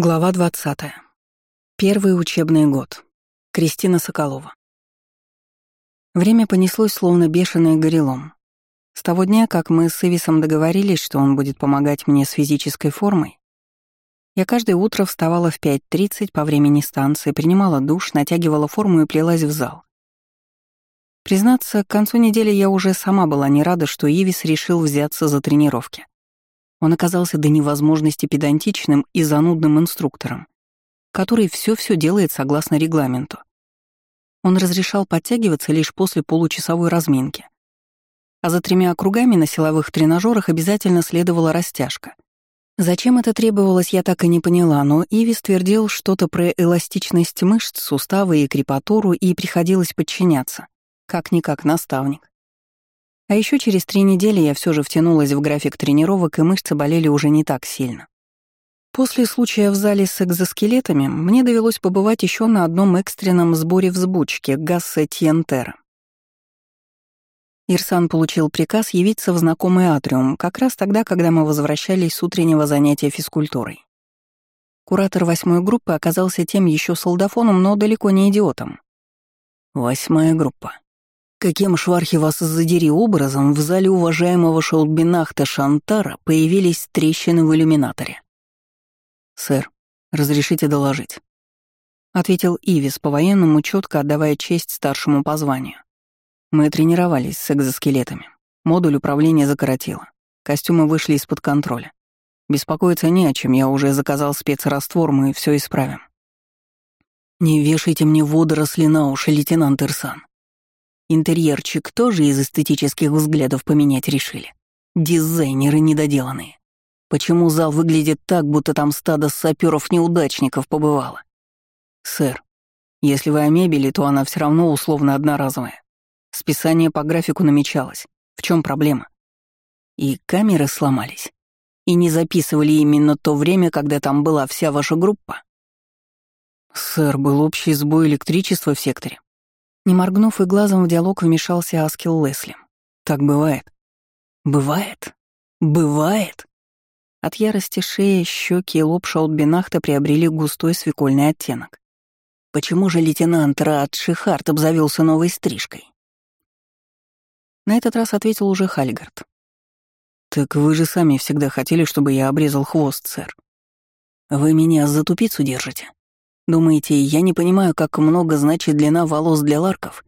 Глава 20. Первый учебный год. Кристина Соколова. Время понеслось словно бешеное горелом. С того дня, как мы с Ивисом договорились, что он будет помогать мне с физической формой, я каждое утро вставала в 5.30 по времени станции, принимала душ, натягивала форму и плелась в зал. Признаться, к концу недели я уже сама была не рада, что Ивис решил взяться за тренировки. Он оказался до невозможности педантичным и занудным инструктором, который все-все делает согласно регламенту. Он разрешал подтягиваться лишь после получасовой разминки. А за тремя округами на силовых тренажерах обязательно следовала растяжка. Зачем это требовалось, я так и не поняла, но Ивис твердил что-то про эластичность мышц, суставы и крепатуру, и приходилось подчиняться. Как-никак наставник. А еще через три недели я все же втянулась в график тренировок, и мышцы болели уже не так сильно. После случая в зале с экзоскелетами мне довелось побывать еще на одном экстренном сборе взбучки Гасса Тьентера. Ирсан получил приказ явиться в знакомый атриум как раз тогда, когда мы возвращались с утреннего занятия физкультурой. Куратор восьмой группы оказался тем еще солдафоном, но далеко не идиотом. «Восьмая группа», Каким швархи вас задери образом в зале уважаемого Шолбинахта Шантара появились трещины в иллюминаторе? «Сэр, разрешите доложить», — ответил Ивис по-военному, четко отдавая честь старшему по званию. «Мы тренировались с экзоскелетами. Модуль управления закоротило. Костюмы вышли из-под контроля. Беспокоиться не о чем, я уже заказал спецраствор, мы все исправим». «Не вешайте мне водоросли на уши, лейтенант Ирсан», Интерьерчик тоже из эстетических взглядов поменять решили. Дизайнеры недоделанные. Почему зал выглядит так, будто там стадо саперов-неудачников побывало? Сэр, если вы о мебели, то она все равно условно одноразовая. Списание по графику намечалось. В чем проблема? И камеры сломались. И не записывали именно то время, когда там была вся ваша группа? Сэр, был общий сбой электричества в секторе. Не моргнув и глазом в диалог вмешался Аскил Лесли. «Так бывает». «Бывает? Бывает?» От ярости шея, щеки и лоб Шаутбинахта приобрели густой свекольный оттенок. Почему же лейтенант Рад Шихарт обзавелся новой стрижкой? На этот раз ответил уже Хальгард. «Так вы же сами всегда хотели, чтобы я обрезал хвост, сэр. Вы меня за тупицу держите?» Думаете, я не понимаю, как много значит длина волос для ларков?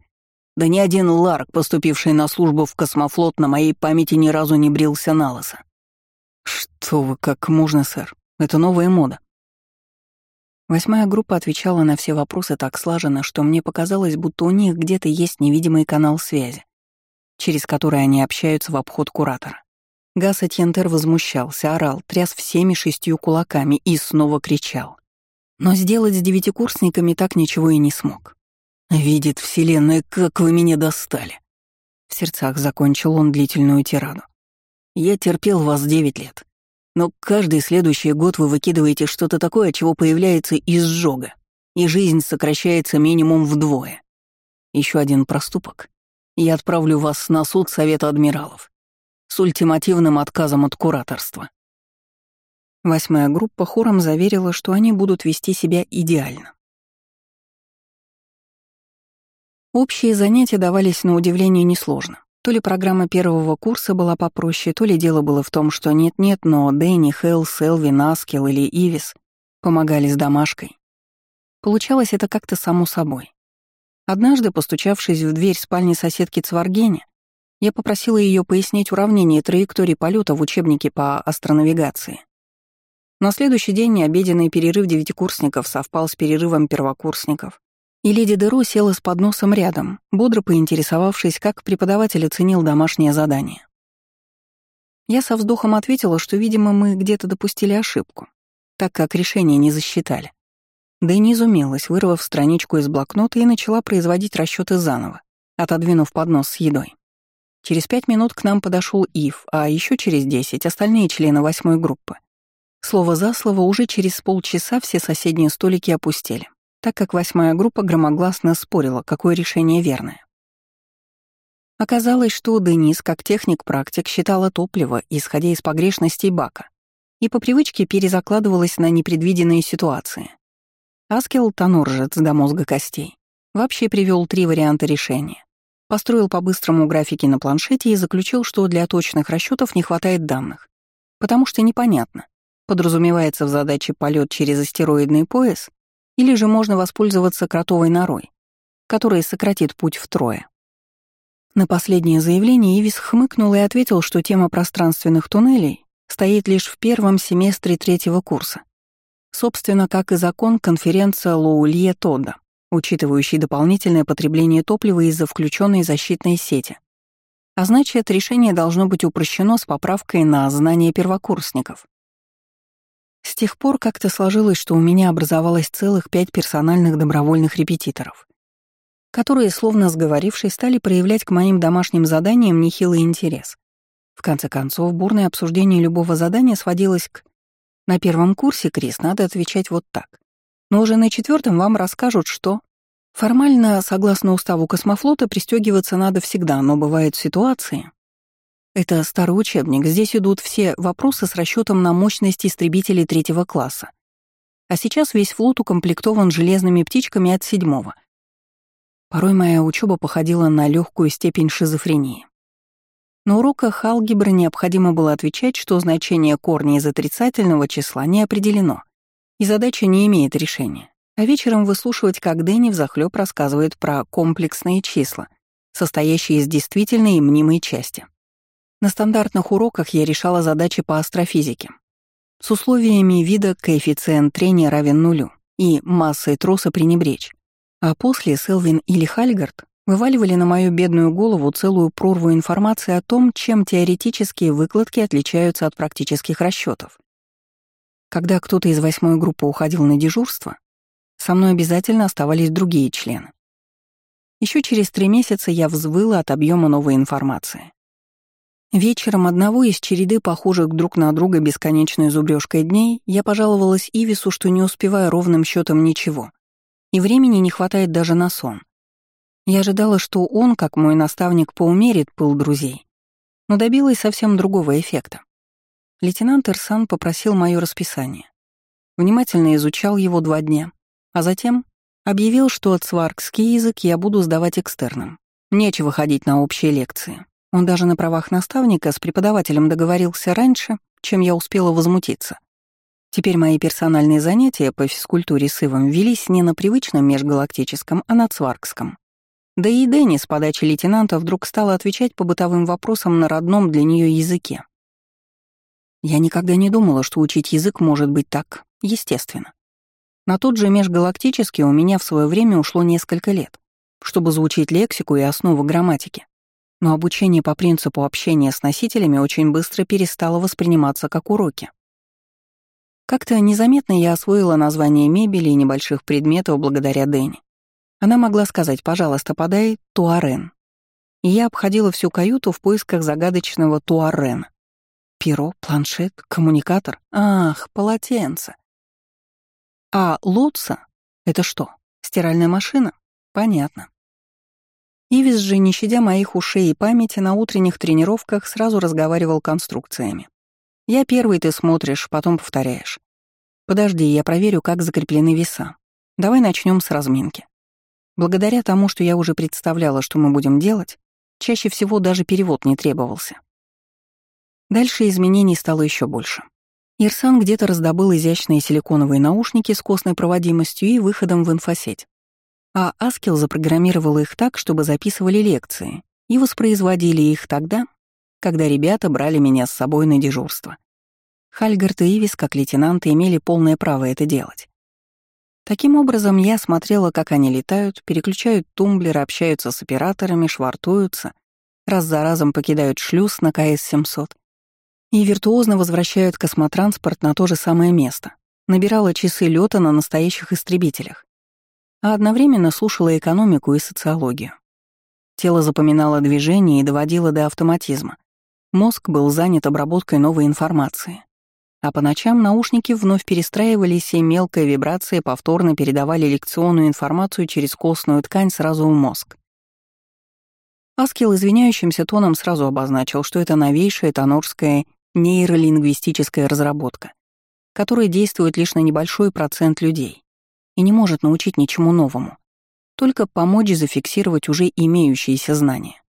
Да ни один ларк, поступивший на службу в космофлот, на моей памяти ни разу не брился на лысо. Что вы, как можно, сэр? Это новая мода. Восьмая группа отвечала на все вопросы так слаженно, что мне показалось, будто у них где-то есть невидимый канал связи, через который они общаются в обход куратора. Гас Этьентер возмущался, орал, тряс всеми шестью кулаками и снова кричал. Но сделать с девятикурсниками так ничего и не смог. «Видит Вселенная, как вы меня достали!» В сердцах закончил он длительную тираду. «Я терпел вас девять лет, но каждый следующий год вы выкидываете что-то такое, чего появляется изжога, и жизнь сокращается минимум вдвое. Еще один проступок. Я отправлю вас на суд Совета Адмиралов с ультимативным отказом от кураторства. Восьмая группа хором заверила, что они будут вести себя идеально. Общие занятия давались на удивление несложно. То ли программа первого курса была попроще, то ли дело было в том, что нет-нет, но Дэнни, Хелл, Селви, Наскел или Ивис помогали с домашкой. Получалось это как-то само собой. Однажды, постучавшись в дверь спальни соседки Цваргене, я попросила ее пояснить уравнение траектории полета в учебнике по астронавигации. На следующий день обеденный перерыв девятикурсников совпал с перерывом первокурсников, и леди Деру села с подносом рядом, бодро поинтересовавшись, как преподаватель оценил домашнее задание. Я со вздохом ответила, что, видимо, мы где-то допустили ошибку, так как решение не засчитали. Да и не изумилась, вырвав страничку из блокнота и начала производить расчеты заново, отодвинув поднос с едой. Через пять минут к нам подошел Ив, а еще через десять — остальные члены восьмой группы — Слово за слово уже через полчаса все соседние столики опустели, так как восьмая группа громогласно спорила, какое решение верное. Оказалось, что Денис, как техник-практик, считала топливо, исходя из погрешностей бака. и по привычке перезакладывалась на непредвиденные ситуации. Аскел Тоноржец до мозга костей вообще привел три варианта решения. Построил по-быстрому графики на планшете и заключил, что для точных расчетов не хватает данных. Потому что непонятно, подразумевается в задаче полет через астероидный пояс или же можно воспользоваться кротовой норой, которая сократит путь втрое. На последнее заявление Ивис хмыкнул и ответил, что тема пространственных туннелей стоит лишь в первом семестре третьего курса. Собственно, как и закон конференция Лоулье Тодда, учитывающий дополнительное потребление топлива из-за включенной защитной сети. А значит, решение должно быть упрощено с поправкой на знания первокурсников. С тех пор как-то сложилось, что у меня образовалось целых пять персональных добровольных репетиторов, которые, словно сговорившись, стали проявлять к моим домашним заданиям нехилый интерес. В конце концов, бурное обсуждение любого задания сводилось к «На первом курсе, Крис, надо отвечать вот так. Но уже на четвертом вам расскажут, что...» Формально, согласно уставу космофлота, пристегиваться надо всегда, но бывают ситуации, это старый учебник, здесь идут все вопросы с расчетом на мощность истребителей третьего класса. А сейчас весь флот укомплектован железными птичками от седьмого. Порой моя учеба походила на легкую степень шизофрении. На уроках алгебры необходимо было отвечать, что значение корня из отрицательного числа не определено, и задача не имеет решения. А вечером выслушивать, как Дэнни взахлёб рассказывает про комплексные числа, состоящие из действительной и мнимой части. На стандартных уроках я решала задачи по астрофизике. С условиями вида коэффициент трения равен нулю и массой троса пренебречь. А после Селвин или Хальгард вываливали на мою бедную голову целую прорву информации о том, чем теоретические выкладки отличаются от практических расчетов. Когда кто-то из восьмой группы уходил на дежурство, со мной обязательно оставались другие члены. Еще через три месяца я взвыла от объема новой информации. Вечером одного из череды похожих друг на друга бесконечной зубрёжкой дней я пожаловалась Ивису, что не успеваю ровным счетом ничего, и времени не хватает даже на сон. Я ожидала, что он, как мой наставник, поумерит пыл друзей, но добилась совсем другого эффекта. Лейтенант Ирсан попросил моё расписание. Внимательно изучал его два дня, а затем объявил, что от сваркский язык я буду сдавать экстерном. Нечего ходить на общие лекции. Он даже на правах наставника с преподавателем договорился раньше, чем я успела возмутиться. Теперь мои персональные занятия по физкультуре с Ивом велись не на привычном межгалактическом, а на цваркском. Да и Дэнни с подачи лейтенанта вдруг стала отвечать по бытовым вопросам на родном для нее языке. Я никогда не думала, что учить язык может быть так естественно. На тот же межгалактический у меня в свое время ушло несколько лет, чтобы заучить лексику и основы грамматики но обучение по принципу общения с носителями очень быстро перестало восприниматься как уроки. Как-то незаметно я освоила название мебели и небольших предметов благодаря Дэнни. Она могла сказать «пожалуйста, подай туарен». И я обходила всю каюту в поисках загадочного туарена. Перо, планшет, коммуникатор. Ах, полотенце. А лотса — это что, стиральная машина? Понятно. Ивис же, не щадя моих ушей и памяти, на утренних тренировках сразу разговаривал конструкциями. «Я первый, ты смотришь, потом повторяешь. Подожди, я проверю, как закреплены веса. Давай начнем с разминки». Благодаря тому, что я уже представляла, что мы будем делать, чаще всего даже перевод не требовался. Дальше изменений стало еще больше. Ирсан где-то раздобыл изящные силиконовые наушники с костной проводимостью и выходом в инфосеть. А Аскел запрограммировал их так, чтобы записывали лекции и воспроизводили их тогда, когда ребята брали меня с собой на дежурство. Хальгард и Ивис, как лейтенанты, имели полное право это делать. Таким образом, я смотрела, как они летают, переключают тумблеры, общаются с операторами, швартуются, раз за разом покидают шлюз на КС-700 и виртуозно возвращают космотранспорт на то же самое место. Набирала часы лета на настоящих истребителях а одновременно слушала экономику и социологию. Тело запоминало движение и доводило до автоматизма. Мозг был занят обработкой новой информации. А по ночам наушники вновь перестраивались, и мелкая вибрация повторно передавали лекционную информацию через костную ткань сразу в мозг. Аскел извиняющимся тоном сразу обозначил, что это новейшая тонорская нейролингвистическая разработка, которая действует лишь на небольшой процент людей и не может научить ничему новому, только помочь зафиксировать уже имеющиеся знания.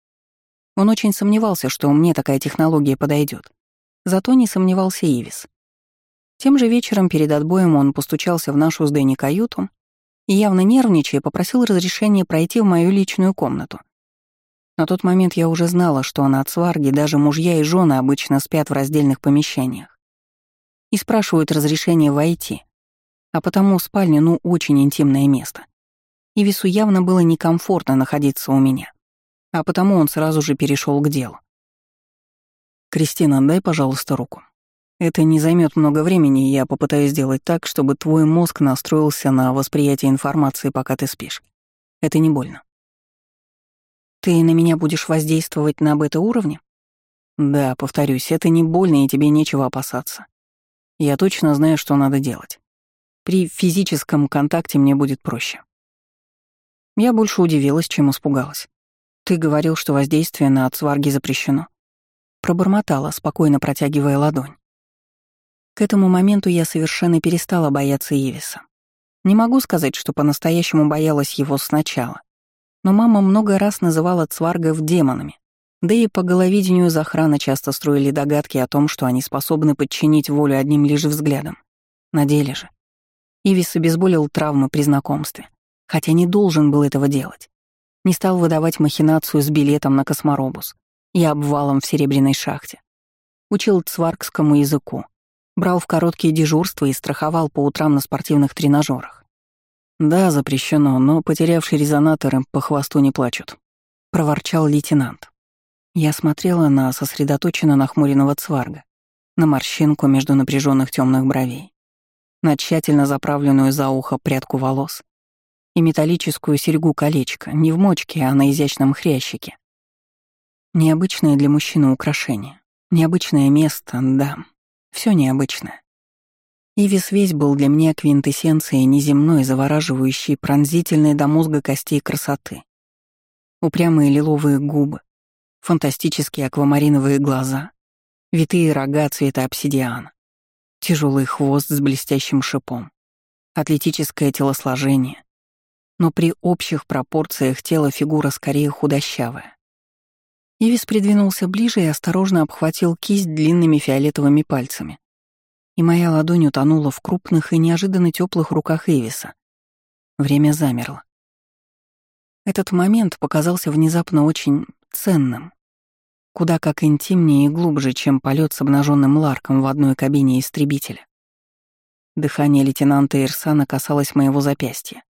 Он очень сомневался, что мне такая технология подойдет. Зато не сомневался Ивис. Тем же вечером перед отбоем он постучался в нашу с Дэнни каюту и, явно нервничая, попросил разрешения пройти в мою личную комнату. На тот момент я уже знала, что на Ацварге даже мужья и жены обычно спят в раздельных помещениях и спрашивают разрешения войти, а потому спальня, ну, очень интимное место. И Весу явно было некомфортно находиться у меня, а потому он сразу же перешел к делу. «Кристина, дай, пожалуйста, руку. Это не займет много времени, и я попытаюсь сделать так, чтобы твой мозг настроился на восприятие информации, пока ты спишь. Это не больно». «Ты на меня будешь воздействовать на бета-уровне?» «Да, повторюсь, это не больно, и тебе нечего опасаться. Я точно знаю, что надо делать. При физическом контакте мне будет проще. Я больше удивилась, чем испугалась. Ты говорил, что воздействие на отсварги запрещено. Пробормотала, спокойно протягивая ладонь. К этому моменту я совершенно перестала бояться Ивиса. Не могу сказать, что по-настоящему боялась его сначала. Но мама много раз называла цваргов демонами, да и по головидению Захрана часто строили догадки о том, что они способны подчинить волю одним лишь взглядом. На деле же. Ивис обезболил травмы при знакомстве, хотя не должен был этого делать. Не стал выдавать махинацию с билетом на косморобус и обвалом в серебряной шахте. Учил цваргскому языку, брал в короткие дежурства и страховал по утрам на спортивных тренажерах. «Да, запрещено, но потерявшие резонаторы по хвосту не плачут», — проворчал лейтенант. Я смотрела на сосредоточенно нахмуренного цварга, на морщинку между напряженных темных бровей, на тщательно заправленную за ухо прядку волос и металлическую серьгу-колечко, не в мочке, а на изящном хрящике. Необычное для мужчины украшение, необычное место, да, все необычное. Ивис весь был для меня квинтэссенцией неземной, завораживающей, пронзительной до мозга костей красоты. Упрямые лиловые губы, фантастические аквамариновые глаза, витые рога цвета обсидиана, тяжелый хвост с блестящим шипом, атлетическое телосложение, но при общих пропорциях тела фигура скорее худощавая. Ивис придвинулся ближе и осторожно обхватил кисть длинными фиолетовыми пальцами. И моя ладонь утонула в крупных и неожиданно теплых руках Ивиса. Время замерло. Этот момент показался внезапно очень ценным. Куда как интимнее и глубже, чем полет с обнаженным Ларком в одной кабине истребителя. Дыхание лейтенанта Ирсана касалось моего запястья.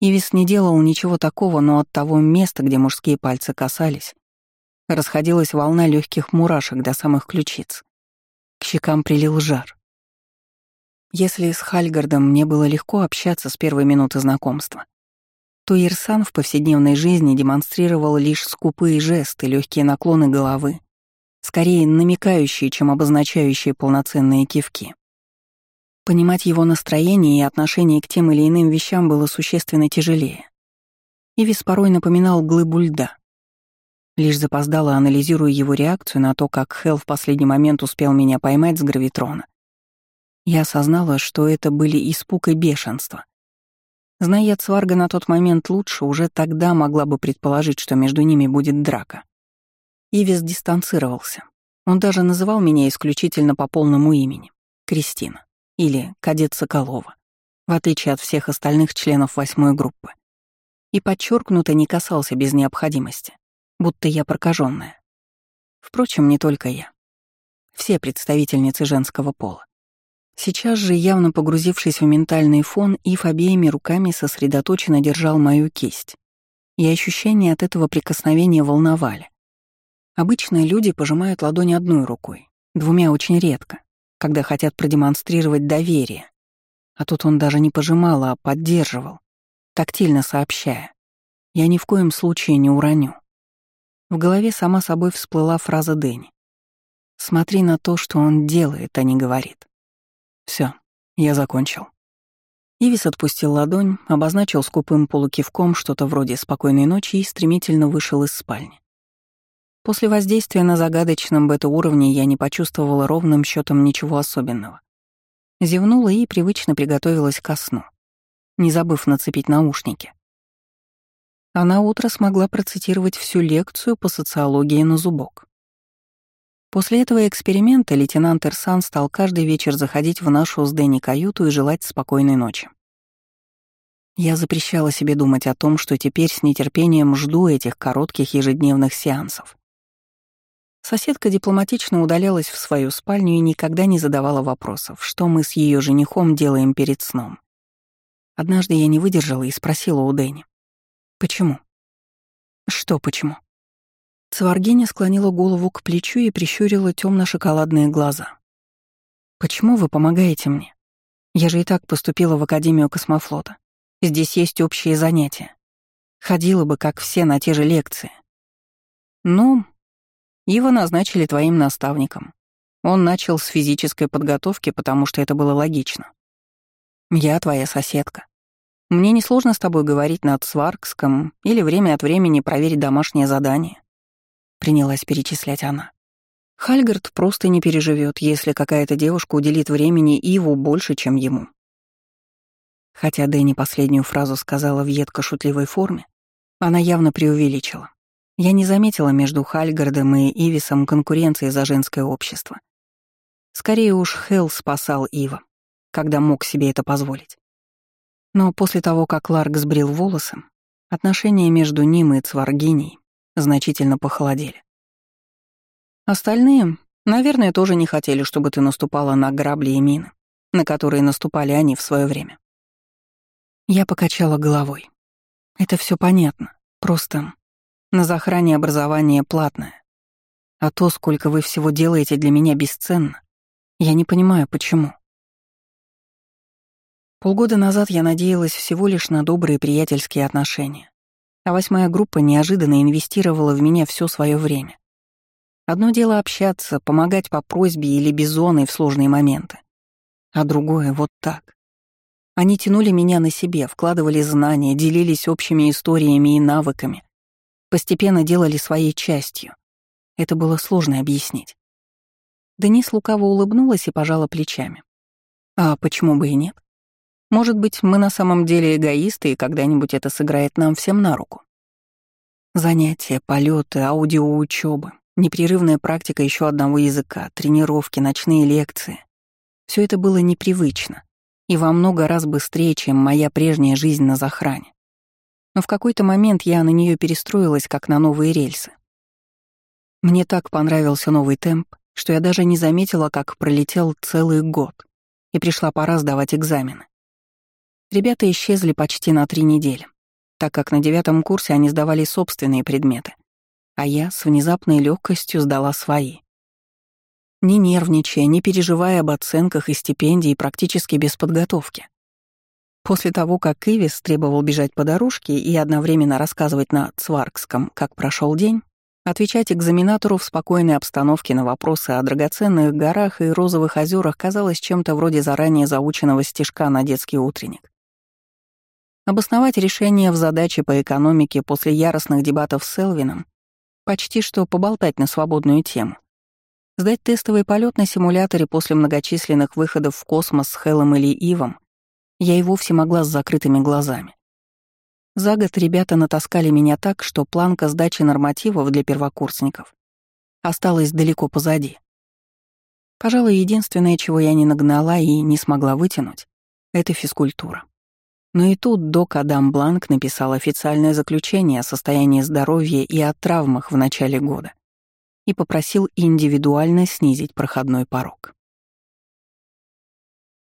Ивис не делал ничего такого, но от того места, где мужские пальцы касались, расходилась волна легких мурашек до самых ключиц. К щекам прилил жар. Если с Хальгардом мне было легко общаться с первой минуты знакомства, то Ирсан в повседневной жизни демонстрировал лишь скупые жесты, легкие наклоны головы, скорее намекающие, чем обозначающие полноценные кивки. Понимать его настроение и отношение к тем или иным вещам было существенно тяжелее. Ивис порой напоминал глыбу льда. Лишь запоздало анализируя его реакцию на то, как Хелл в последний момент успел меня поймать с гравитрона. Я осознала, что это были испуг и бешенство. Зная Цварга на тот момент лучше, уже тогда могла бы предположить, что между ними будет драка. Ивис дистанцировался. Он даже называл меня исключительно по полному имени — Кристина или кадет Соколова, в отличие от всех остальных членов восьмой группы. И подчеркнуто не касался без необходимости, будто я прокаженная. Впрочем, не только я. Все представительницы женского пола. Сейчас же, явно погрузившись в ментальный фон, Ив обеими руками сосредоточенно держал мою кисть. И ощущения от этого прикосновения волновали. Обычно люди пожимают ладонь одной рукой, двумя очень редко, когда хотят продемонстрировать доверие. А тут он даже не пожимал, а поддерживал, тактильно сообщая. «Я ни в коем случае не уроню». В голове сама собой всплыла фраза Дэнни. «Смотри на то, что он делает, а не говорит». Все, я закончил. Ивис отпустил ладонь, обозначил скупым полукивком что-то вроде «спокойной ночи» и стремительно вышел из спальни. После воздействия на загадочном бета-уровне я не почувствовала ровным счетом ничего особенного. Зевнула и привычно приготовилась ко сну, не забыв нацепить наушники. А на утро смогла процитировать всю лекцию по социологии на зубок. После этого эксперимента лейтенант Ирсан стал каждый вечер заходить в нашу с Дэнни каюту и желать спокойной ночи. Я запрещала себе думать о том, что теперь с нетерпением жду этих коротких ежедневных сеансов. Соседка дипломатично удалялась в свою спальню и никогда не задавала вопросов, что мы с ее женихом делаем перед сном. Однажды я не выдержала и спросила у Дэнни. «Почему?» «Что почему?» Цваргиня склонила голову к плечу и прищурила темно-шоколадные глаза. «Почему вы помогаете мне? Я же и так поступила в Академию космофлота. Здесь есть общие занятия. Ходила бы, как все, на те же лекции. Ну, его назначили твоим наставником. Он начал с физической подготовки, потому что это было логично. Я твоя соседка. Мне несложно с тобой говорить над Сваркском или время от времени проверить домашнее задание принялась перечислять она. Хальгард просто не переживет, если какая-то девушка уделит времени Иву больше, чем ему. Хотя Дэнни последнюю фразу сказала в едко-шутливой форме, она явно преувеличила. Я не заметила между Хальгардом и Ивисом конкуренции за женское общество. Скорее уж Хелл спасал Ива, когда мог себе это позволить. Но после того, как Ларк сбрил волосы, отношения между ним и Цваргиней значительно похолодели. Остальные, наверное, тоже не хотели, чтобы ты наступала на грабли и мины, на которые наступали они в свое время. Я покачала головой. Это все понятно. Просто на захране образование платное. А то, сколько вы всего делаете для меня бесценно, я не понимаю, почему. Полгода назад я надеялась всего лишь на добрые приятельские отношения а восьмая группа неожиданно инвестировала в меня все свое время. Одно дело общаться, помогать по просьбе или бизоной в сложные моменты, а другое — вот так. Они тянули меня на себе, вкладывали знания, делились общими историями и навыками, постепенно делали своей частью. Это было сложно объяснить. Денис лукаво улыбнулась и пожала плечами. А почему бы и нет? Может быть, мы на самом деле эгоисты, и когда-нибудь это сыграет нам всем на руку. Занятия, полеты, аудиоучёбы, непрерывная практика еще одного языка, тренировки, ночные лекции. Все это было непривычно и во много раз быстрее, чем моя прежняя жизнь на захране. Но в какой-то момент я на нее перестроилась, как на новые рельсы. Мне так понравился новый темп, что я даже не заметила, как пролетел целый год, и пришла пора сдавать экзамены. Ребята исчезли почти на три недели, так как на девятом курсе они сдавали собственные предметы, а я с внезапной легкостью сдала свои. Не нервничая, не переживая об оценках и стипендии практически без подготовки. После того, как Ивис требовал бежать по дорожке и одновременно рассказывать на Цваркском, как прошел день, отвечать экзаменатору в спокойной обстановке на вопросы о драгоценных горах и розовых озерах казалось чем-то вроде заранее заученного стишка на детский утренник. Обосновать решение в задаче по экономике после яростных дебатов с Селвином, почти что поболтать на свободную тему. Сдать тестовый полет на симуляторе после многочисленных выходов в космос с Хелом или Ивом я и вовсе могла с закрытыми глазами. За год ребята натаскали меня так, что планка сдачи нормативов для первокурсников осталась далеко позади. Пожалуй, единственное, чего я не нагнала и не смогла вытянуть, — это физкультура. Но и тут док Адам Бланк написал официальное заключение о состоянии здоровья и о травмах в начале года и попросил индивидуально снизить проходной порог.